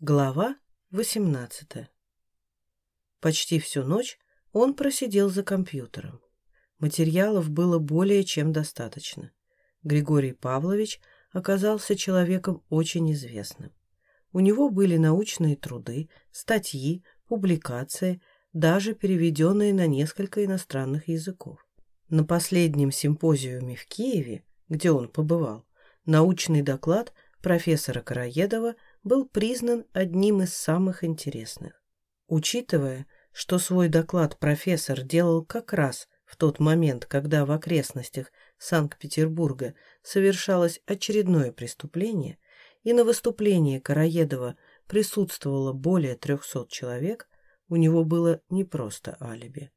Глава 18 Почти всю ночь он просидел за компьютером. Материалов было более чем достаточно. Григорий Павлович оказался человеком очень известным. У него были научные труды, статьи, публикации, даже переведенные на несколько иностранных языков. На последнем симпозиуме в Киеве, где он побывал, научный доклад профессора Караедова был признан одним из самых интересных. Учитывая, что свой доклад профессор делал как раз в тот момент, когда в окрестностях Санкт-Петербурга совершалось очередное преступление, и на выступлении Караедова присутствовало более 300 человек, у него было не просто алиби.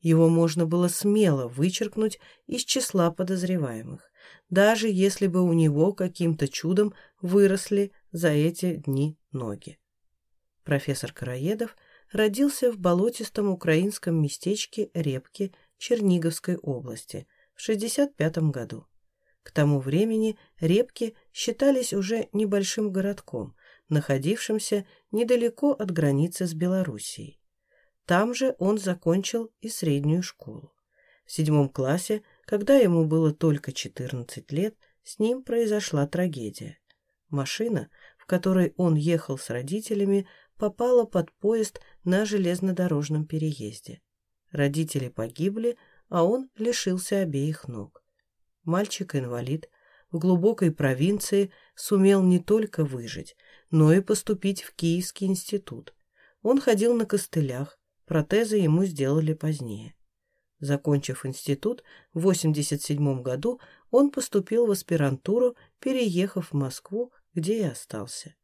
Его можно было смело вычеркнуть из числа подозреваемых, даже если бы у него каким-то чудом выросли за эти дни ноги. Профессор Караедов родился в болотистом украинском местечке Репки Черниговской области в 65 году. К тому времени Репки считались уже небольшим городком, находившимся недалеко от границы с Белоруссией. Там же он закончил и среднюю школу. В седьмом классе, когда ему было только 14 лет, с ним произошла трагедия. Машина, в которой он ехал с родителями, попала под поезд на железнодорожном переезде. Родители погибли, а он лишился обеих ног. Мальчик-инвалид в глубокой провинции сумел не только выжить, но и поступить в Киевский институт. Он ходил на костылях, протезы ему сделали позднее. Закончив институт, в 1987 году он поступил в аспирантуру, переехав в Москву, где и остался.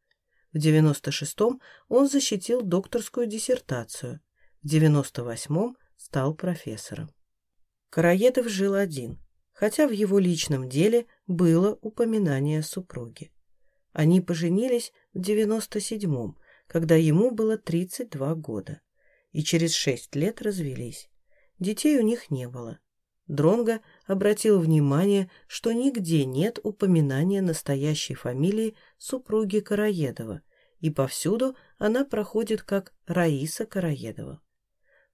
В 96-м он защитил докторскую диссертацию, в 98-м стал профессором. Караедов жил один, хотя в его личном деле было упоминание о супруге. Они поженились в 97-м, когда ему было 32 года, и через 6 лет развелись. Детей у них не было. Дронго обратил внимание, что нигде нет упоминания настоящей фамилии супруги Караедова, и повсюду она проходит как Раиса Караедова.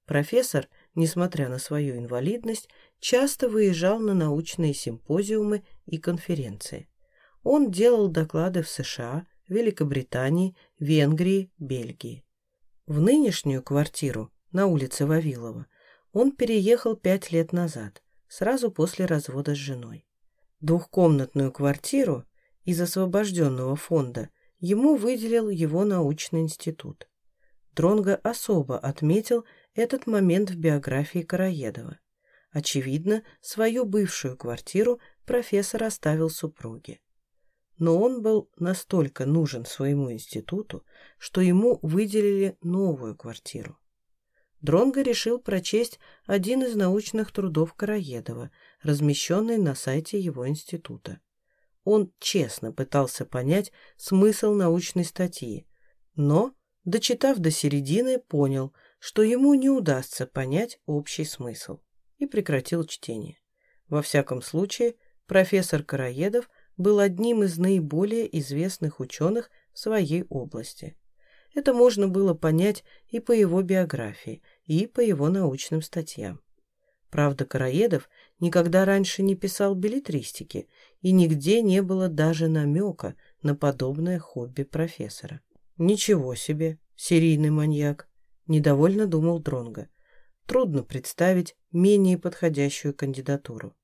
Профессор, несмотря на свою инвалидность, часто выезжал на научные симпозиумы и конференции. Он делал доклады в США, Великобритании, Венгрии, Бельгии. В нынешнюю квартиру на улице Вавилова он переехал пять лет назад, сразу после развода с женой. Двухкомнатную квартиру из освобожденного фонда ему выделил его научный институт. Дронго особо отметил этот момент в биографии Караедова. Очевидно, свою бывшую квартиру профессор оставил супруге. Но он был настолько нужен своему институту, что ему выделили новую квартиру. Дронго решил прочесть один из научных трудов Караедова, размещенный на сайте его института. Он честно пытался понять смысл научной статьи, но, дочитав до середины, понял, что ему не удастся понять общий смысл, и прекратил чтение. Во всяком случае, профессор Караедов был одним из наиболее известных ученых в своей области. Это можно было понять и по его биографии, и по его научным статьям. Правда, Караедов никогда раньше не писал билетристики, и нигде не было даже намека на подобное хобби профессора. «Ничего себе, серийный маньяк!» – недовольно думал Дронга. Трудно представить менее подходящую кандидатуру.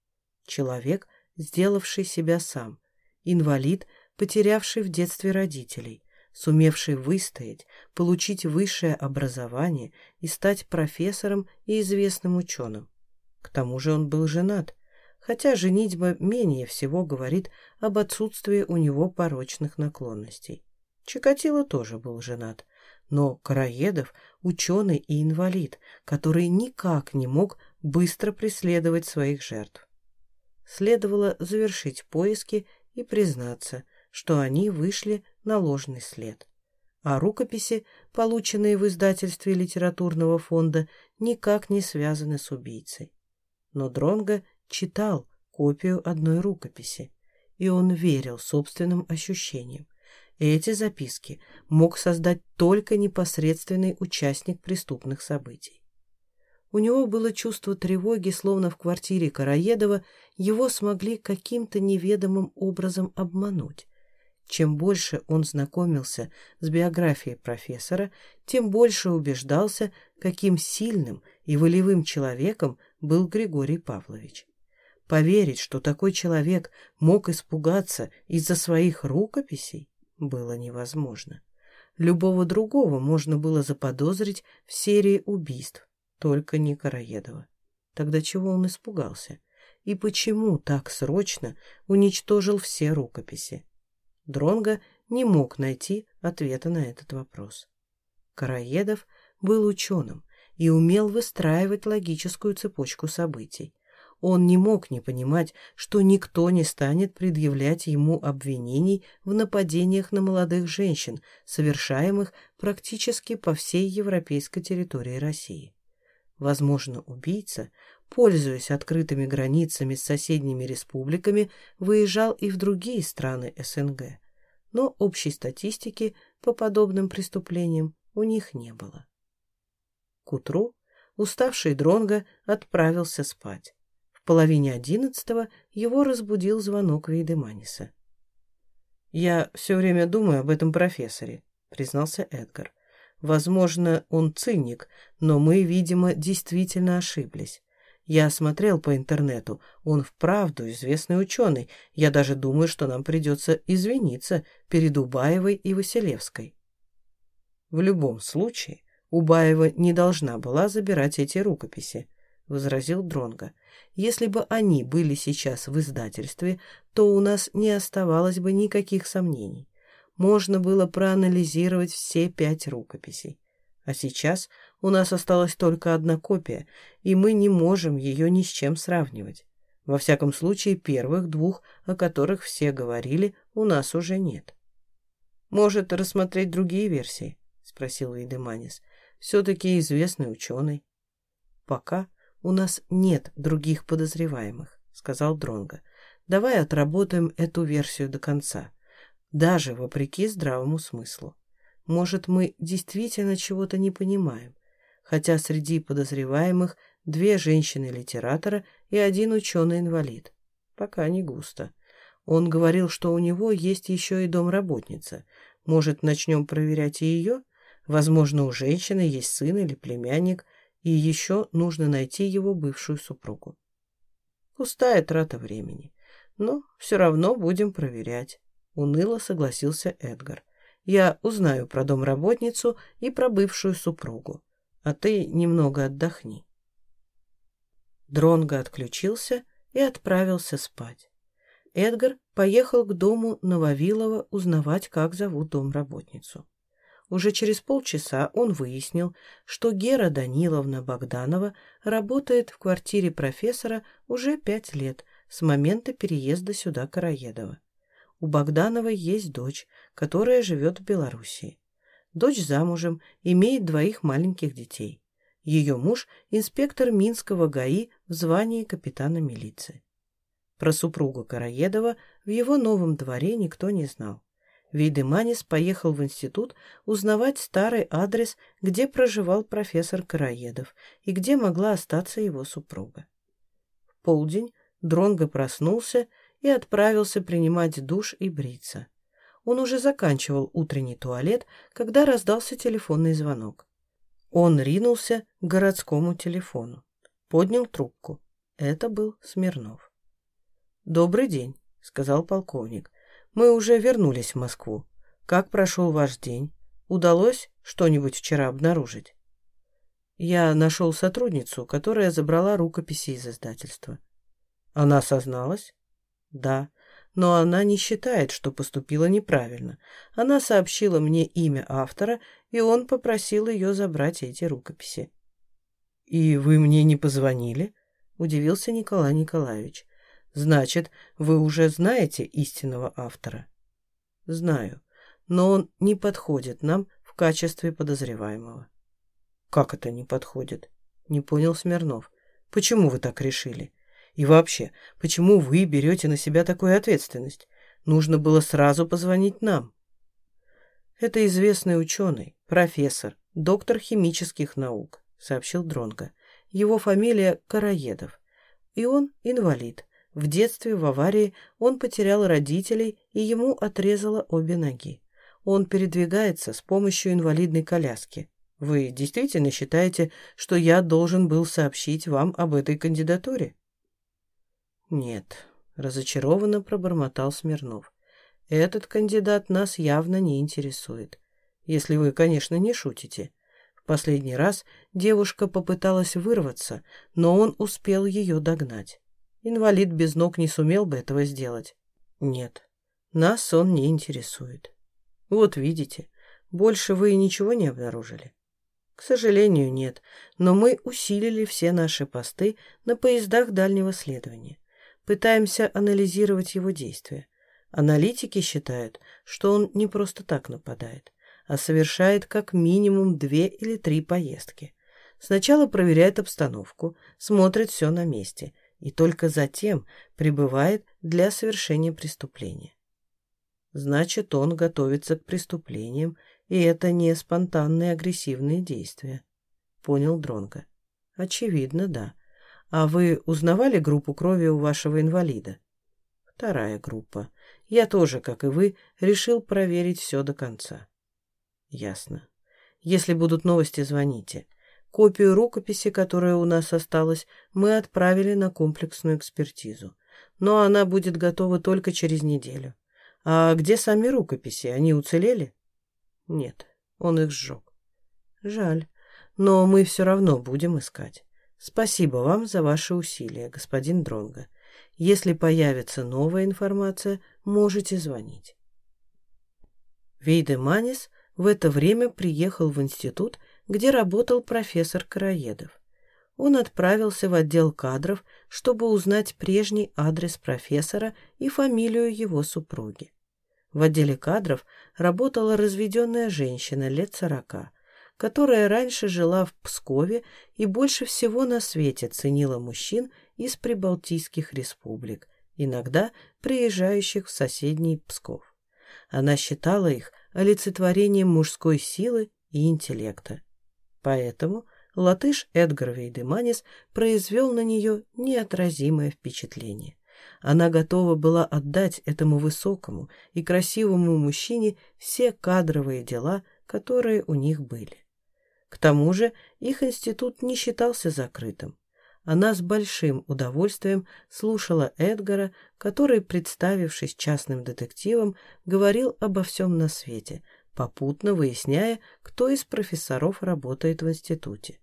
Человек, сделавший себя сам, инвалид, потерявший в детстве родителей, сумевший выстоять, получить высшее образование и стать профессором и известным ученым. К тому же он был женат, хотя женитьба менее всего говорит об отсутствии у него порочных наклонностей. Чикатило тоже был женат, но Караедов – ученый и инвалид, который никак не мог быстро преследовать своих жертв. Следовало завершить поиски и признаться, что они вышли на ложный след. А рукописи, полученные в издательстве литературного фонда, никак не связаны с убийцей. Но Дронго читал копию одной рукописи, и он верил собственным ощущениям. Эти записки мог создать только непосредственный участник преступных событий. У него было чувство тревоги, словно в квартире Караедова его смогли каким-то неведомым образом обмануть. Чем больше он знакомился с биографией профессора, тем больше убеждался, каким сильным и волевым человеком был Григорий Павлович. Поверить, что такой человек мог испугаться из-за своих рукописей, было невозможно. Любого другого можно было заподозрить в серии убийств, только не Караедова. Тогда чего он испугался? И почему так срочно уничтожил все рукописи? Дронго не мог найти ответа на этот вопрос. Караедов был ученым и умел выстраивать логическую цепочку событий. Он не мог не понимать, что никто не станет предъявлять ему обвинений в нападениях на молодых женщин, совершаемых практически по всей европейской территории России. Возможно, убийца, пользуясь открытыми границами с соседними республиками, выезжал и в другие страны СНГ, но общей статистики по подобным преступлениям у них не было. К утру уставший Дронго отправился спать половине одиннадцатого его разбудил звонок Вейдеманиса. «Я все время думаю об этом профессоре», — признался Эдгар. «Возможно, он циник, но мы, видимо, действительно ошиблись. Я смотрел по интернету, он вправду известный ученый. Я даже думаю, что нам придется извиниться перед Убаевой и Василевской». В любом случае, Убаева не должна была забирать эти рукописи, — возразил Дронга. Если бы они были сейчас в издательстве, то у нас не оставалось бы никаких сомнений. Можно было проанализировать все пять рукописей. А сейчас у нас осталась только одна копия, и мы не можем ее ни с чем сравнивать. Во всяком случае, первых двух, о которых все говорили, у нас уже нет. «Может, рассмотреть другие версии?» — спросил Вейдеманис. «Все-таки известный ученый». «Пока у нас нет других подозреваемых», — сказал Дронго. «Давай отработаем эту версию до конца, даже вопреки здравому смыслу. Может, мы действительно чего-то не понимаем, хотя среди подозреваемых две женщины-литератора и один ученый-инвалид. Пока не густо. Он говорил, что у него есть еще и домработница. Может, начнем проверять и ее? Возможно, у женщины есть сын или племянник — и еще нужно найти его бывшую супругу. Пустая трата времени. Но все равно будем проверять. Уныло согласился Эдгар. Я узнаю про домработницу и про бывшую супругу. А ты немного отдохни. Дронго отключился и отправился спать. Эдгар поехал к дому Нововилова узнавать, как зовут домработницу. Уже через полчаса он выяснил, что Гера Даниловна Богданова работает в квартире профессора уже пять лет с момента переезда сюда Караедова. У Богдановой есть дочь, которая живет в Белоруссии. Дочь замужем, имеет двоих маленьких детей. Ее муж – инспектор Минского ГАИ в звании капитана милиции. Про супругу Караедова в его новом дворе никто не знал. Вейдеманис поехал в институт узнавать старый адрес, где проживал профессор Караедов и где могла остаться его супруга. В полдень Дронго проснулся и отправился принимать душ и бриться. Он уже заканчивал утренний туалет, когда раздался телефонный звонок. Он ринулся к городскому телефону. Поднял трубку. Это был Смирнов. «Добрый день», — сказал полковник. Мы уже вернулись в Москву. Как прошел ваш день? Удалось что-нибудь вчера обнаружить? Я нашел сотрудницу, которая забрала рукописи из издательства. Она созналась? Да, но она не считает, что поступила неправильно. Она сообщила мне имя автора, и он попросил ее забрать эти рукописи. «И вы мне не позвонили?» – удивился Николай Николаевич. Значит, вы уже знаете истинного автора? Знаю, но он не подходит нам в качестве подозреваемого. Как это не подходит? Не понял Смирнов. Почему вы так решили? И вообще, почему вы берете на себя такую ответственность? Нужно было сразу позвонить нам. Это известный ученый, профессор, доктор химических наук, сообщил Дронго. Его фамилия Караедов. И он инвалид. В детстве в аварии он потерял родителей, и ему отрезало обе ноги. Он передвигается с помощью инвалидной коляски. Вы действительно считаете, что я должен был сообщить вам об этой кандидатуре? Нет, разочарованно пробормотал Смирнов. Этот кандидат нас явно не интересует. Если вы, конечно, не шутите. В последний раз девушка попыталась вырваться, но он успел ее догнать. Инвалид без ног не сумел бы этого сделать. Нет, нас он не интересует. Вот видите, больше вы ничего не обнаружили. К сожалению, нет, но мы усилили все наши посты на поездах дальнего следования. Пытаемся анализировать его действия. Аналитики считают, что он не просто так нападает, а совершает как минимум две или три поездки. Сначала проверяет обстановку, смотрит все на месте и только затем прибывает для совершения преступления. Значит, он готовится к преступлениям и это не спонтанные агрессивные действия. Понял Дронга. Очевидно, да. А вы узнавали группу крови у вашего инвалида? Вторая группа. Я тоже, как и вы, решил проверить все до конца. Ясно. Если будут новости, звоните. Копию рукописи, которая у нас осталась, мы отправили на комплексную экспертизу. Но она будет готова только через неделю. А где сами рукописи? Они уцелели? Нет, он их сжег. Жаль, но мы все равно будем искать. Спасибо вам за ваши усилия, господин Дронго. Если появится новая информация, можете звонить. Вейде Манис в это время приехал в институт, где работал профессор Караедов. Он отправился в отдел кадров, чтобы узнать прежний адрес профессора и фамилию его супруги. В отделе кадров работала разведенная женщина лет сорока, которая раньше жила в Пскове и больше всего на свете ценила мужчин из прибалтийских республик, иногда приезжающих в соседний Псков. Она считала их олицетворением мужской силы и интеллекта. Поэтому латыш Эдгар Вейдеманис произвел на нее неотразимое впечатление. Она готова была отдать этому высокому и красивому мужчине все кадровые дела, которые у них были. К тому же их институт не считался закрытым. Она с большим удовольствием слушала Эдгара, который, представившись частным детективом, говорил обо всем на свете, попутно выясняя, кто из профессоров работает в институте.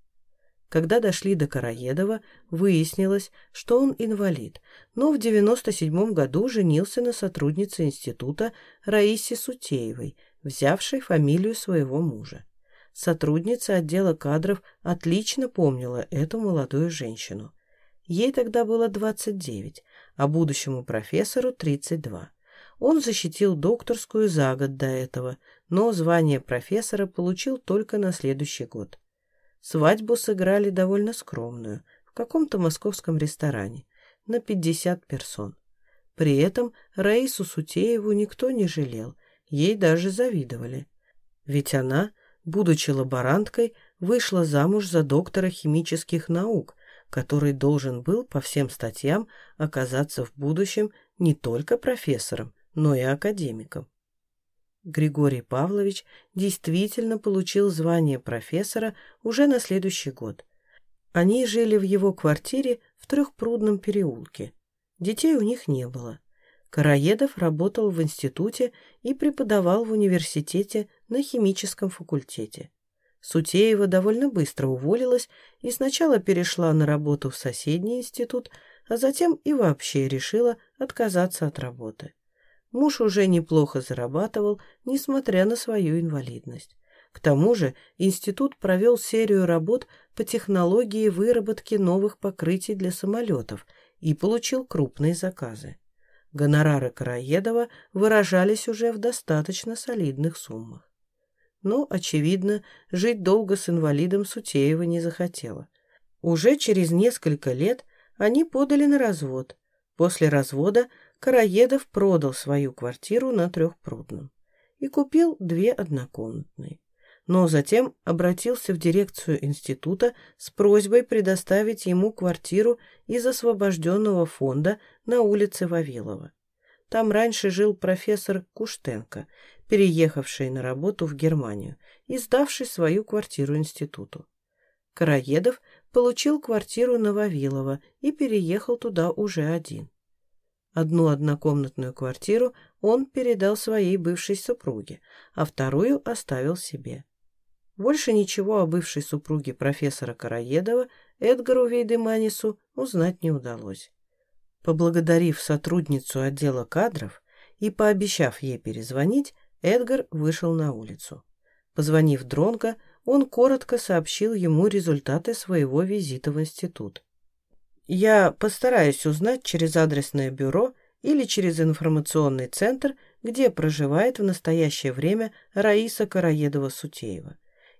Когда дошли до Караедова, выяснилось, что он инвалид, но в 97 году женился на сотруднице института Раисе Сутеевой, взявшей фамилию своего мужа. Сотрудница отдела кадров отлично помнила эту молодую женщину. Ей тогда было 29, а будущему профессору 32. Он защитил докторскую за год до этого, но звание профессора получил только на следующий год. Свадьбу сыграли довольно скромную, в каком-то московском ресторане, на 50 персон. При этом Раису Сутееву никто не жалел, ей даже завидовали. Ведь она, будучи лаборанткой, вышла замуж за доктора химических наук, который должен был по всем статьям оказаться в будущем не только профессором, но и академиком. Григорий Павлович действительно получил звание профессора уже на следующий год. Они жили в его квартире в Трехпрудном переулке. Детей у них не было. Караедов работал в институте и преподавал в университете на химическом факультете. Сутеева довольно быстро уволилась и сначала перешла на работу в соседний институт, а затем и вообще решила отказаться от работы. Муж уже неплохо зарабатывал, несмотря на свою инвалидность. К тому же институт провел серию работ по технологии выработки новых покрытий для самолетов и получил крупные заказы. Гонорары Караедова выражались уже в достаточно солидных суммах. Но, очевидно, жить долго с инвалидом Сутеева не захотела. Уже через несколько лет они подали на развод. После развода Караедов продал свою квартиру на Трехпрудном. и купил две однокомнатные. Но затем обратился в дирекцию института с просьбой предоставить ему квартиру из освобожденного фонда на улице Вавилова. Там раньше жил профессор Куштенко, переехавший на работу в Германию и сдавший свою квартиру институту. Караедов получил квартиру на Вавилова и переехал туда уже один. Одну однокомнатную квартиру он передал своей бывшей супруге, а вторую оставил себе. Больше ничего о бывшей супруге профессора Караедова Эдгару Вейдеманису узнать не удалось. Поблагодарив сотрудницу отдела кадров и пообещав ей перезвонить, Эдгар вышел на улицу. Позвонив Дронго, он коротко сообщил ему результаты своего визита в институт. Я постараюсь узнать через адресное бюро или через информационный центр, где проживает в настоящее время Раиса Караедова-Сутеева.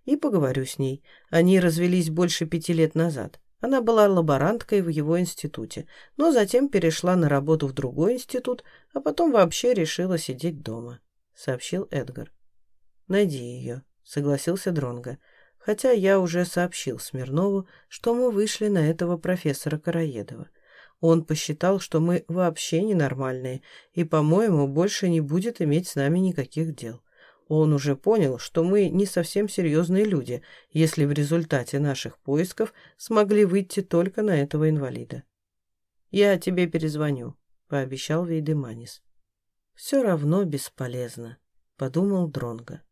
И поговорю с ней. Они развелись больше пяти лет назад. Она была лаборанткой в его институте, но затем перешла на работу в другой институт, а потом вообще решила сидеть дома, — сообщил Эдгар. «Найди ее», — согласился Дронга хотя я уже сообщил Смирнову, что мы вышли на этого профессора Караедова. Он посчитал, что мы вообще ненормальные и, по-моему, больше не будет иметь с нами никаких дел. Он уже понял, что мы не совсем серьезные люди, если в результате наших поисков смогли выйти только на этого инвалида. «Я тебе перезвоню», — пообещал Вейдеманис. «Все равно бесполезно», — подумал Дронго.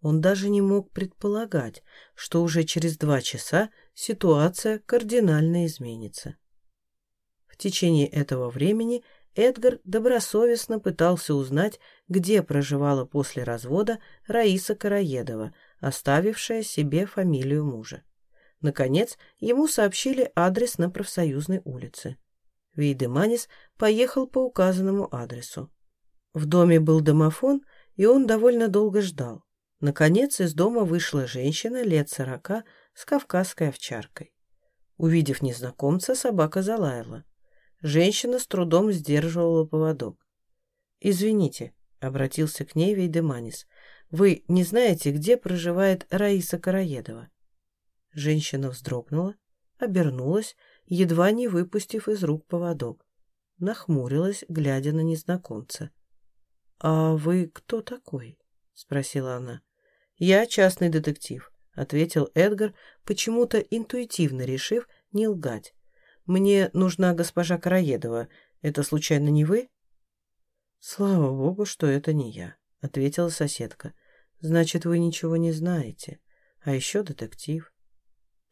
Он даже не мог предполагать, что уже через два часа ситуация кардинально изменится. В течение этого времени Эдгар добросовестно пытался узнать, где проживала после развода Раиса Караедова, оставившая себе фамилию мужа. Наконец, ему сообщили адрес на профсоюзной улице. Вейдеманис поехал по указанному адресу. В доме был домофон, и он довольно долго ждал. Наконец из дома вышла женщина лет сорока с кавказской овчаркой. Увидев незнакомца, собака залаяла. Женщина с трудом сдерживала поводок. «Извините», — обратился к ней Вейдеманис, — «вы не знаете, где проживает Раиса Караедова?» Женщина вздрогнула, обернулась, едва не выпустив из рук поводок. Нахмурилась, глядя на незнакомца. «А вы кто такой?» — спросила она. «Я частный детектив», — ответил Эдгар, почему-то интуитивно решив не лгать. «Мне нужна госпожа Караедова. Это случайно не вы?» «Слава богу, что это не я», — ответила соседка. «Значит, вы ничего не знаете. А еще детектив».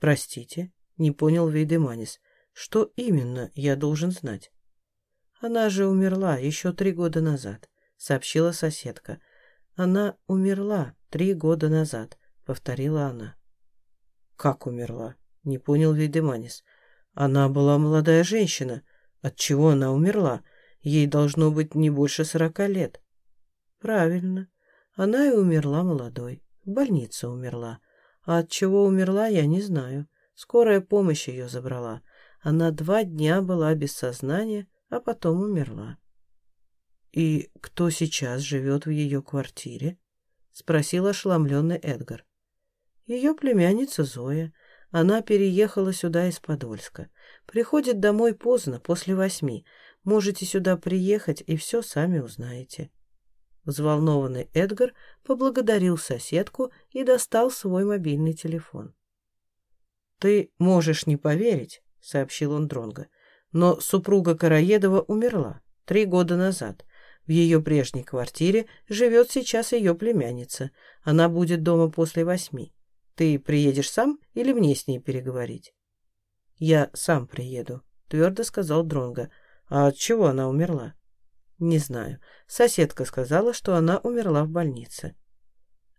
«Простите», — не понял Вейдеманис. «Что именно я должен знать?» «Она же умерла еще три года назад», — сообщила соседка. «Она умерла три года назад», — повторила она. «Как умерла?» — не понял Вейдеманис. «Она была молодая женщина. От чего она умерла? Ей должно быть не больше сорока лет». «Правильно. Она и умерла молодой. В больнице умерла. А от чего умерла, я не знаю. Скорая помощь ее забрала. Она два дня была без сознания, а потом умерла. «И кто сейчас живет в ее квартире?» — спросил ошеломленный Эдгар. «Ее племянница Зоя. Она переехала сюда из Подольска. Приходит домой поздно, после восьми. Можете сюда приехать и все сами узнаете». Взволнованный Эдгар поблагодарил соседку и достал свой мобильный телефон. «Ты можешь не поверить», — сообщил он Дронго, «но супруга Караедова умерла три года назад. В ее прежней квартире живет сейчас ее племянница. Она будет дома после восьми. Ты приедешь сам или мне с ней переговорить? Я сам приеду, твердо сказал Дронга. А от чего она умерла? Не знаю. Соседка сказала, что она умерла в больнице.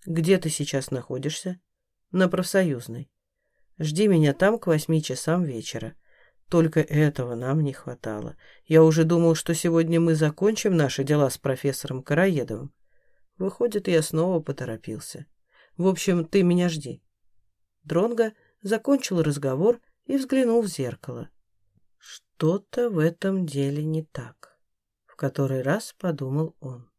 Где ты сейчас находишься? На профсоюзной. Жди меня там к восьми часам вечера. Только этого нам не хватало. Я уже думал, что сегодня мы закончим наши дела с профессором Караедовым. Выходит, я снова поторопился. В общем, ты меня жди. Дронго закончил разговор и взглянул в зеркало. Что-то в этом деле не так. В который раз подумал он.